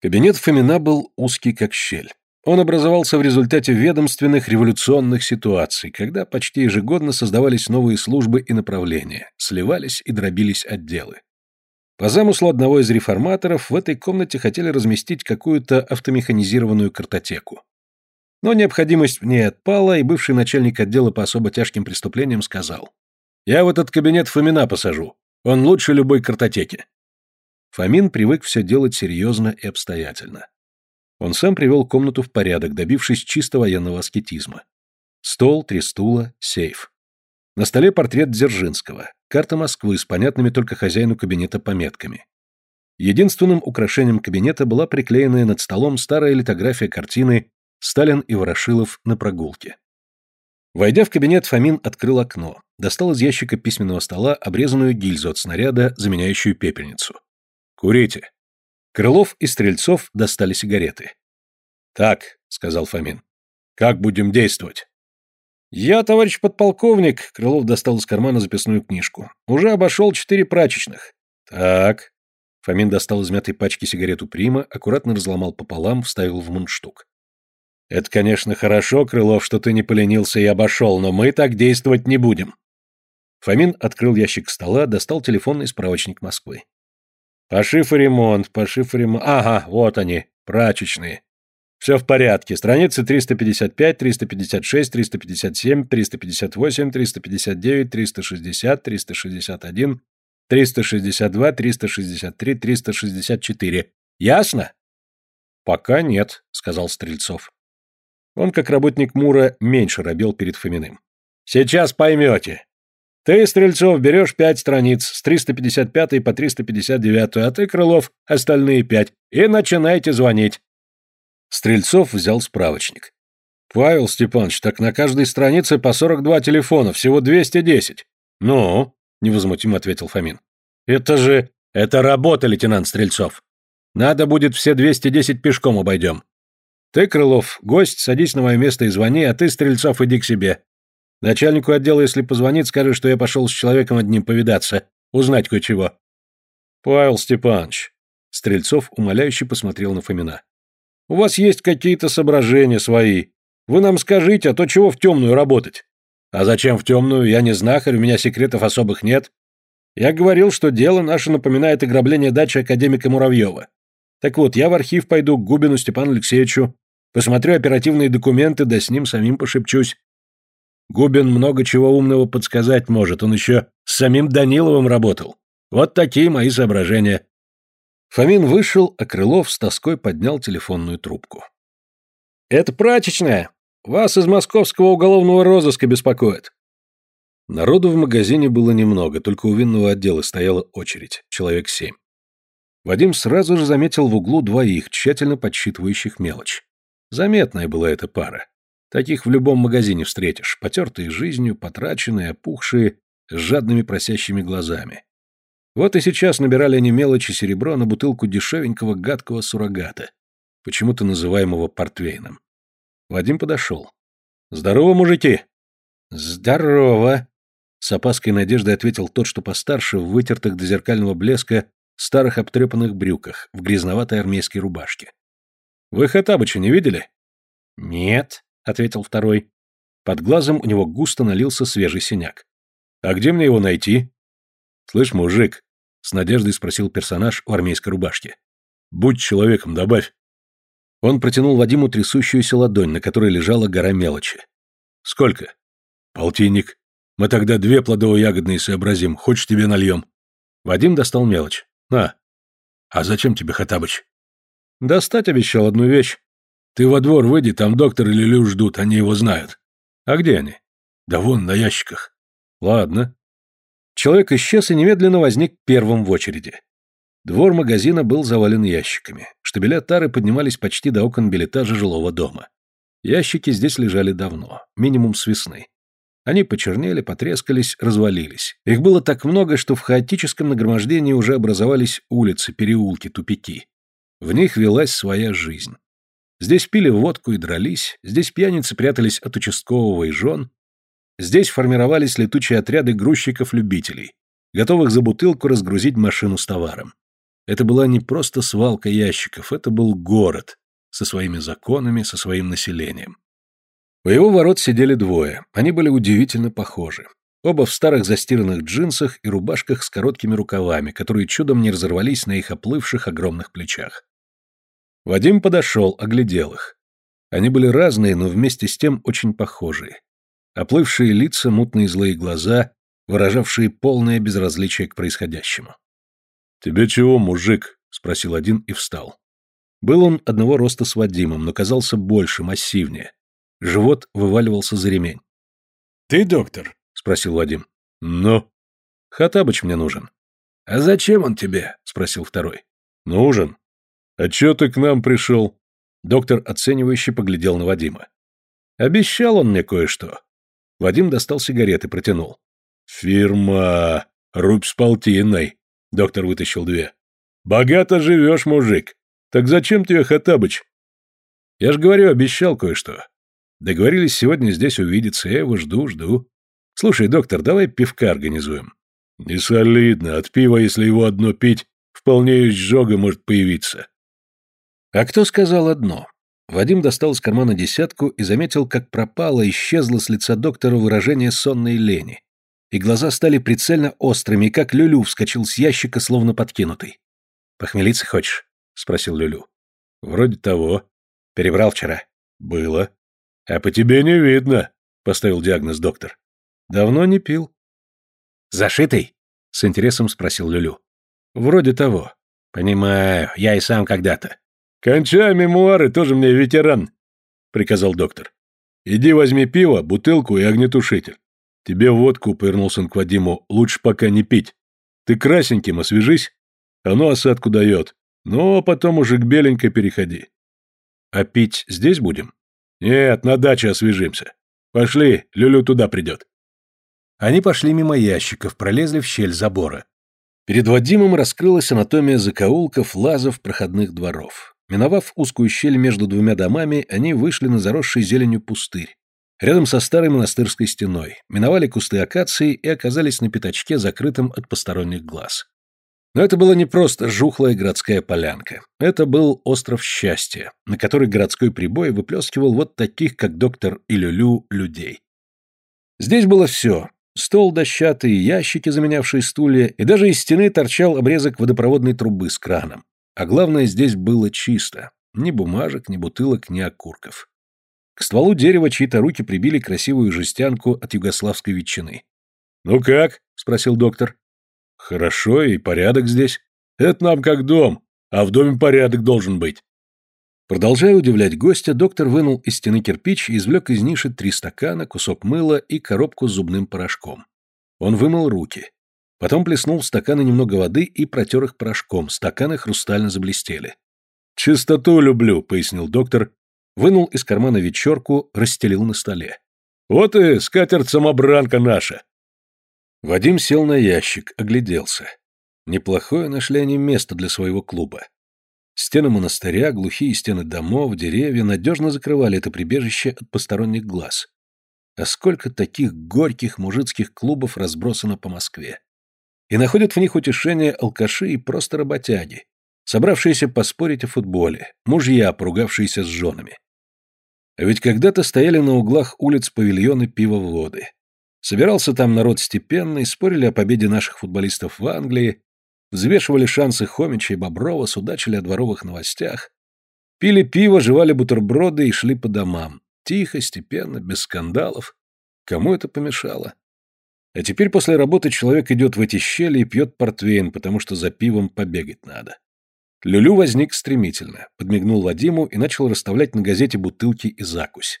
Кабинет Фомина был узкий как щель. Он образовался в результате ведомственных революционных ситуаций, когда почти ежегодно создавались новые службы и направления, сливались и дробились отделы. По замыслу одного из реформаторов в этой комнате хотели разместить какую-то автомеханизированную картотеку. Но необходимость в ней отпала, и бывший начальник отдела по особо тяжким преступлениям сказал, «Я в этот кабинет Фомина посажу. Он лучше любой картотеки». Фомин привык все делать серьезно и обстоятельно. Он сам привел комнату в порядок, добившись чисто военного аскетизма. Стол, три стула, сейф. На столе портрет Дзержинского, карта Москвы с понятными только хозяину кабинета пометками. Единственным украшением кабинета была приклеенная над столом старая литография картины «Сталин и Ворошилов на прогулке». Войдя в кабинет, Фомин открыл окно, достал из ящика письменного стола обрезанную гильзу от снаряда, заменяющую пепельницу. «Курите». Крылов и Стрельцов достали сигареты. «Так», — сказал Фомин, — «как будем действовать?» «Я, товарищ подполковник», — Крылов достал из кармана записную книжку, — «уже обошел четыре прачечных». «Так». Фомин достал из мятой пачки сигарету Прима, аккуратно разломал пополам, вставил в мундштук. «Это, конечно, хорошо, Крылов, что ты не поленился и обошел, но мы так действовать не будем». Фомин открыл ящик стола, достал телефонный справочник Москвы. «Пошив и ремонт, пошив и ремонт. Ага, вот они, прачечные. Все в порядке. Страницы 355, 356, 357, 358, 359, 360, 361, 362, 363, 364. Ясно? Пока нет, сказал Стрельцов. Он, как работник Мура, меньше робел перед Фоминым. Сейчас поймете. Ты, Стрельцов, берешь пять страниц, с 355 по 359, а ты, Крылов, остальные пять, и начинайте звонить. Стрельцов взял справочник. «Павел Степанович, так на каждой странице по 42 телефона, всего 210». «Ну?» — невозмутимо ответил Фомин. «Это же... Это работа, лейтенант Стрельцов. Надо будет все 210 пешком обойдем. Ты, Крылов, гость, садись на мое место и звони, а ты, Стрельцов, иди к себе. Начальнику отдела, если позвонит, скажи, что я пошел с человеком одним повидаться, узнать кое-чего». «Павел Степанович...» Стрельцов умоляюще посмотрел на Фомина. У вас есть какие-то соображения свои. Вы нам скажите, а то чего в темную работать? А зачем в темную? Я не знахарь, у меня секретов особых нет. Я говорил, что дело наше напоминает ограбление дачи академика Муравьева. Так вот, я в архив пойду к Губину Степану Алексеевичу, посмотрю оперативные документы, да с ним самим пошепчусь. Губин много чего умного подсказать может, он еще с самим Даниловым работал. Вот такие мои соображения. Фомин вышел, а Крылов с тоской поднял телефонную трубку. «Это прачечная! Вас из московского уголовного розыска беспокоит!» Народу в магазине было немного, только у винного отдела стояла очередь, человек семь. Вадим сразу же заметил в углу двоих, тщательно подсчитывающих мелочь. Заметная была эта пара. Таких в любом магазине встретишь, потертые жизнью, потраченные, опухшие, с жадными просящими глазами. Вот и сейчас набирали они мелочи серебро на бутылку дешевенького гадкого суррогата, почему-то называемого портвейном. Вадим подошел. «Здорово, мужики!» «Здорово!» С опаской надеждой ответил тот, что постарше, в вытертых до зеркального блеска, старых обтрепанных брюках, в грязноватой армейской рубашке. «Вы Хатабыча не видели?» «Нет», — ответил второй. Под глазом у него густо налился свежий синяк. «А где мне его найти?» «Слышь, мужик, с надеждой спросил персонаж в армейской рубашке. «Будь человеком, добавь». Он протянул Вадиму трясущуюся ладонь, на которой лежала гора мелочи. «Сколько?» «Полтинник. Мы тогда две плодово-ягодные сообразим. Хочешь, тебе нальем?» Вадим достал мелочь. «На». «А зачем тебе, Хатабыч?» «Достать обещал одну вещь. Ты во двор выйди, там доктор или Лю ждут, они его знают». «А где они?» «Да вон, на ящиках». «Ладно». Человек исчез и немедленно возник первым в очереди. Двор магазина был завален ящиками. Штабеля тары поднимались почти до окон билетажа жилого дома. Ящики здесь лежали давно, минимум с весны. Они почернели, потрескались, развалились. Их было так много, что в хаотическом нагромождении уже образовались улицы, переулки, тупики. В них велась своя жизнь. Здесь пили водку и дрались, здесь пьяницы прятались от участкового и жен, Здесь формировались летучие отряды грузчиков-любителей, готовых за бутылку разгрузить машину с товаром. Это была не просто свалка ящиков, это был город со своими законами, со своим населением. У его ворот сидели двое, они были удивительно похожи. Оба в старых застиранных джинсах и рубашках с короткими рукавами, которые чудом не разорвались на их оплывших огромных плечах. Вадим подошел, оглядел их. Они были разные, но вместе с тем очень похожие. Оплывшие лица, мутные злые глаза, выражавшие полное безразличие к происходящему. «Тебе чего, мужик?» — спросил один и встал. Был он одного роста с Вадимом, но казался больше, массивнее. Живот вываливался за ремень. «Ты доктор?» — спросил Вадим. «Ну?» «Хатабыч мне нужен». «А зачем он тебе?» — спросил второй. «Нужен. А чё ты к нам пришел?» Доктор оценивающе поглядел на Вадима. «Обещал он мне кое-что». Вадим достал сигареты, протянул. «Фирма... Рубь с полтинной», — доктор вытащил две. «Богато живешь, мужик. Так зачем тебе Хатабыч?» «Я ж говорю, обещал кое-что. Договорились сегодня здесь увидеться, я его жду, жду. Слушай, доктор, давай пивка организуем». «Не солидно. От пива, если его одно пить, вполне изжога может появиться». «А кто сказал одно?» Вадим достал из кармана десятку и заметил, как пропало, исчезло с лица доктора выражение сонной лени и глаза стали прицельно острыми, как Люлю вскочил с ящика, словно подкинутый. «Похмелиться хочешь?» — спросил Люлю. «Вроде того. Перебрал вчера». «Было». «А по тебе не видно», — поставил диагноз доктор. «Давно не пил». «Зашитый?» — с интересом спросил Люлю. «Вроде того». «Понимаю, я и сам когда-то». «Кончай мемуары, тоже мне ветеран», — приказал доктор. «Иди возьми пиво, бутылку и огнетушитель. «Тебе водку», — повернулся он к Вадиму, — «лучше пока не пить. Ты красненьким освежись, оно осадку дает. Ну, а потом уже к беленькой переходи». «А пить здесь будем?» «Нет, на даче освежимся. Пошли, Люлю туда придет». Они пошли мимо ящиков, пролезли в щель забора. Перед Вадимом раскрылась анатомия закоулков, лазов, проходных дворов. Миновав узкую щель между двумя домами, они вышли на заросший зеленью пустырь, рядом со старой монастырской стеной, миновали кусты акации и оказались на пятачке, закрытом от посторонних глаз. Но это была не просто жухлая городская полянка. Это был остров счастья, на который городской прибой выплескивал вот таких, как доктор Илюлю, людей. Здесь было все. Стол дощатый, ящики, заменявшие стулья, и даже из стены торчал обрезок водопроводной трубы с краном. А главное, здесь было чисто. Ни бумажек, ни бутылок, ни окурков. К стволу дерева чьи-то руки прибили красивую жестянку от югославской ветчины. «Ну как?» — спросил доктор. «Хорошо, и порядок здесь. Это нам как дом, а в доме порядок должен быть». Продолжая удивлять гостя, доктор вынул из стены кирпич и извлек из ниши три стакана, кусок мыла и коробку с зубным порошком. Он вымыл руки. Потом плеснул в стаканы немного воды и протер их порошком, стаканы хрустально заблестели. «Чистоту люблю», — пояснил доктор, вынул из кармана вечерку, расстелил на столе. «Вот и скатерть-самобранка наша!» Вадим сел на ящик, огляделся. Неплохое нашли они место для своего клуба. Стены монастыря, глухие стены домов, деревья надежно закрывали это прибежище от посторонних глаз. А сколько таких горьких мужицких клубов разбросано по Москве. И находят в них утешение алкаши и просто работяги, собравшиеся поспорить о футболе, мужья, поругавшиеся с женами. А ведь когда-то стояли на углах улиц павильоны пивоводы. Собирался там народ степенный, спорили о победе наших футболистов в Англии, взвешивали шансы Хомича и Боброва, судачили о дворовых новостях. Пили пиво, жевали бутерброды и шли по домам. Тихо, степенно, без скандалов. Кому это помешало? А теперь после работы человек идет в эти щели и пьет портвейн, потому что за пивом побегать надо. Люлю возник стремительно, подмигнул Вадиму и начал расставлять на газете бутылки и закусь.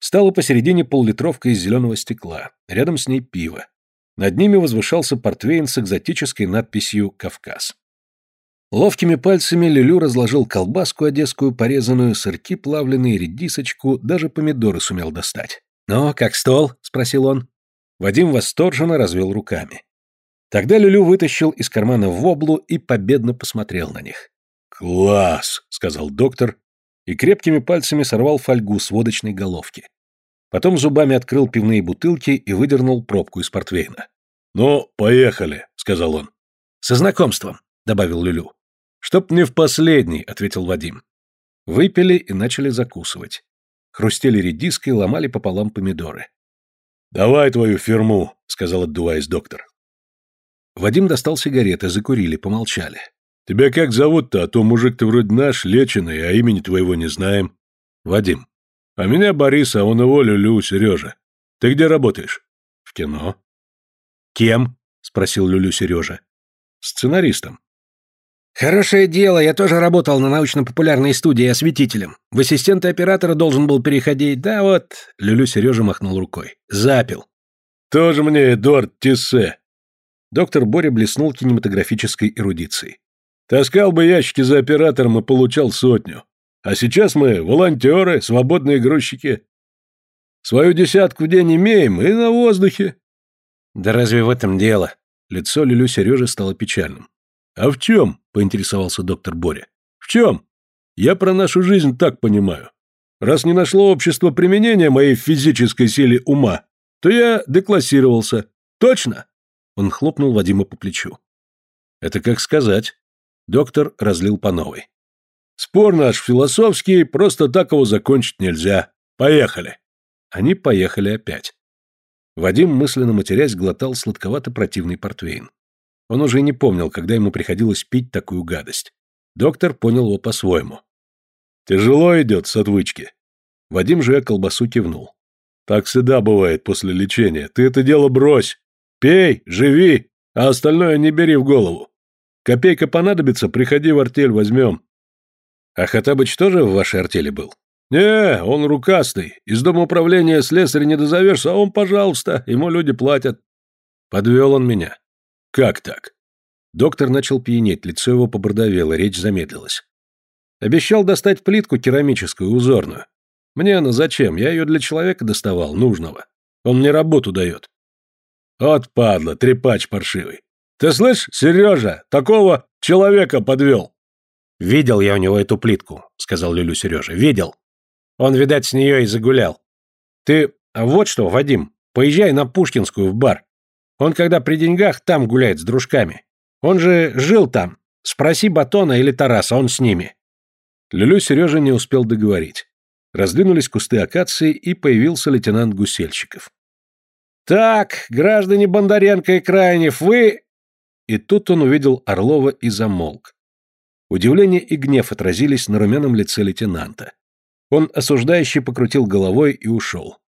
Стала посередине поллитровка из зеленого стекла, рядом с ней пиво. Над ними возвышался портвейн с экзотической надписью «Кавказ». Ловкими пальцами Люлю разложил колбаску одесскую порезанную, сырки плавленые, редисочку, даже помидоры сумел достать. «Ну, как стол?» — спросил он. Вадим восторженно развел руками. Тогда Люлю вытащил из кармана воблу и победно посмотрел на них. «Класс!» — сказал доктор и крепкими пальцами сорвал фольгу с водочной головки. Потом зубами открыл пивные бутылки и выдернул пробку из портвейна. «Ну, поехали», — сказал он. «Со знакомством». добавил Люлю. Чтоб не в последний, ответил Вадим. Выпили и начали закусывать. Хрустели редиской, ломали пополам помидоры. «Давай твою фирму», — сказал, отдуваясь доктор. Вадим достал сигареты, закурили, помолчали. «Тебя как зовут-то? А то мужик ты вроде наш, леченый, а имени твоего не знаем». «Вадим». «А меня Борис, а он его Люлю, Сережа. Ты где работаешь?» «В кино». «Кем?» — спросил Люлю Сережа. «Сценаристом». «Хорошее дело, я тоже работал на научно-популярной студии осветителем. В ассистенты оператора должен был переходить, да вот...» Люлю Сережа махнул рукой. «Запил». «Тоже мне Эдуард Тиссе». Доктор Боря блеснул кинематографической эрудицией. «Таскал бы ящики за оператором и получал сотню. А сейчас мы волонтеры, свободные грузчики. Свою десятку в день имеем и на воздухе». «Да разве в этом дело?» Лицо Люлю Сережи стало печальным. «А в чем?» — поинтересовался доктор Боря. «В чем? Я про нашу жизнь так понимаю. Раз не нашло общество применения моей физической силе ума, то я деклассировался. Точно?» Он хлопнул Вадима по плечу. «Это как сказать?» Доктор разлил по новой. «Спор наш философский, просто так его закончить нельзя. Поехали!» Они поехали опять. Вадим, мысленно матерясь, глотал сладковато-противный портвейн. Он уже не помнил, когда ему приходилось пить такую гадость. Доктор понял его по-своему. «Тяжело идет с отвычки». Вадим, жуя колбасу, кивнул. «Так всегда бывает после лечения. Ты это дело брось. Пей, живи, а остальное не бери в голову. Копейка понадобится, приходи в артель, возьмем». «А Хатабыч тоже в вашей артели был?» «Не, он рукастый. Из дома управления слесаря не дозовешься, а он, пожалуйста, ему люди платят». Подвел он меня. «Как так?» Доктор начал пьянеть, лицо его побордовело, речь замедлилась. Обещал достать плитку керамическую, узорную. Мне она зачем? Я ее для человека доставал, нужного. Он мне работу дает. Вот падла, трепач паршивый. Ты слышь, Сережа, такого человека подвел. Видел я у него эту плитку, сказал Люлю Сережа. Видел. Он, видать, с нее и загулял. Ты вот что, Вадим, поезжай на Пушкинскую в бар. Он, когда при деньгах, там гуляет с дружками. Он же жил там. Спроси Батона или Тараса, он с ними». Люлю Сережа не успел договорить. Раздвинулись кусты акации, и появился лейтенант Гусельщиков. «Так, граждане Бондаренко и Крайнев, вы...» И тут он увидел Орлова и замолк. Удивление и гнев отразились на румяном лице лейтенанта. Он осуждающе покрутил головой и ушел.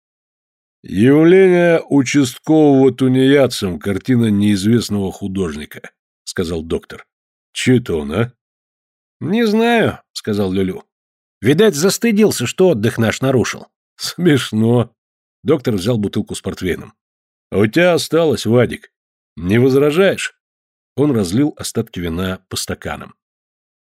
«Явление участкового тунеядцем, картина неизвестного художника», — сказал доктор. «Че это он, а?» «Не знаю», — сказал Люлю. «Видать, застыдился, что отдых наш нарушил». «Смешно». Доктор взял бутылку с портвейном. «А у тебя осталось, Вадик. Не возражаешь?» Он разлил остатки вина по стаканам.